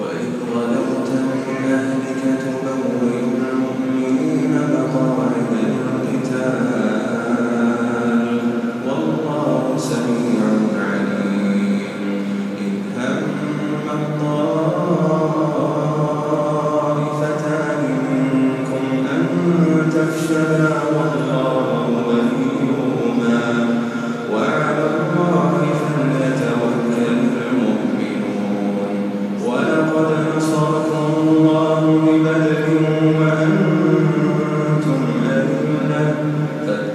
وإن ظلمنا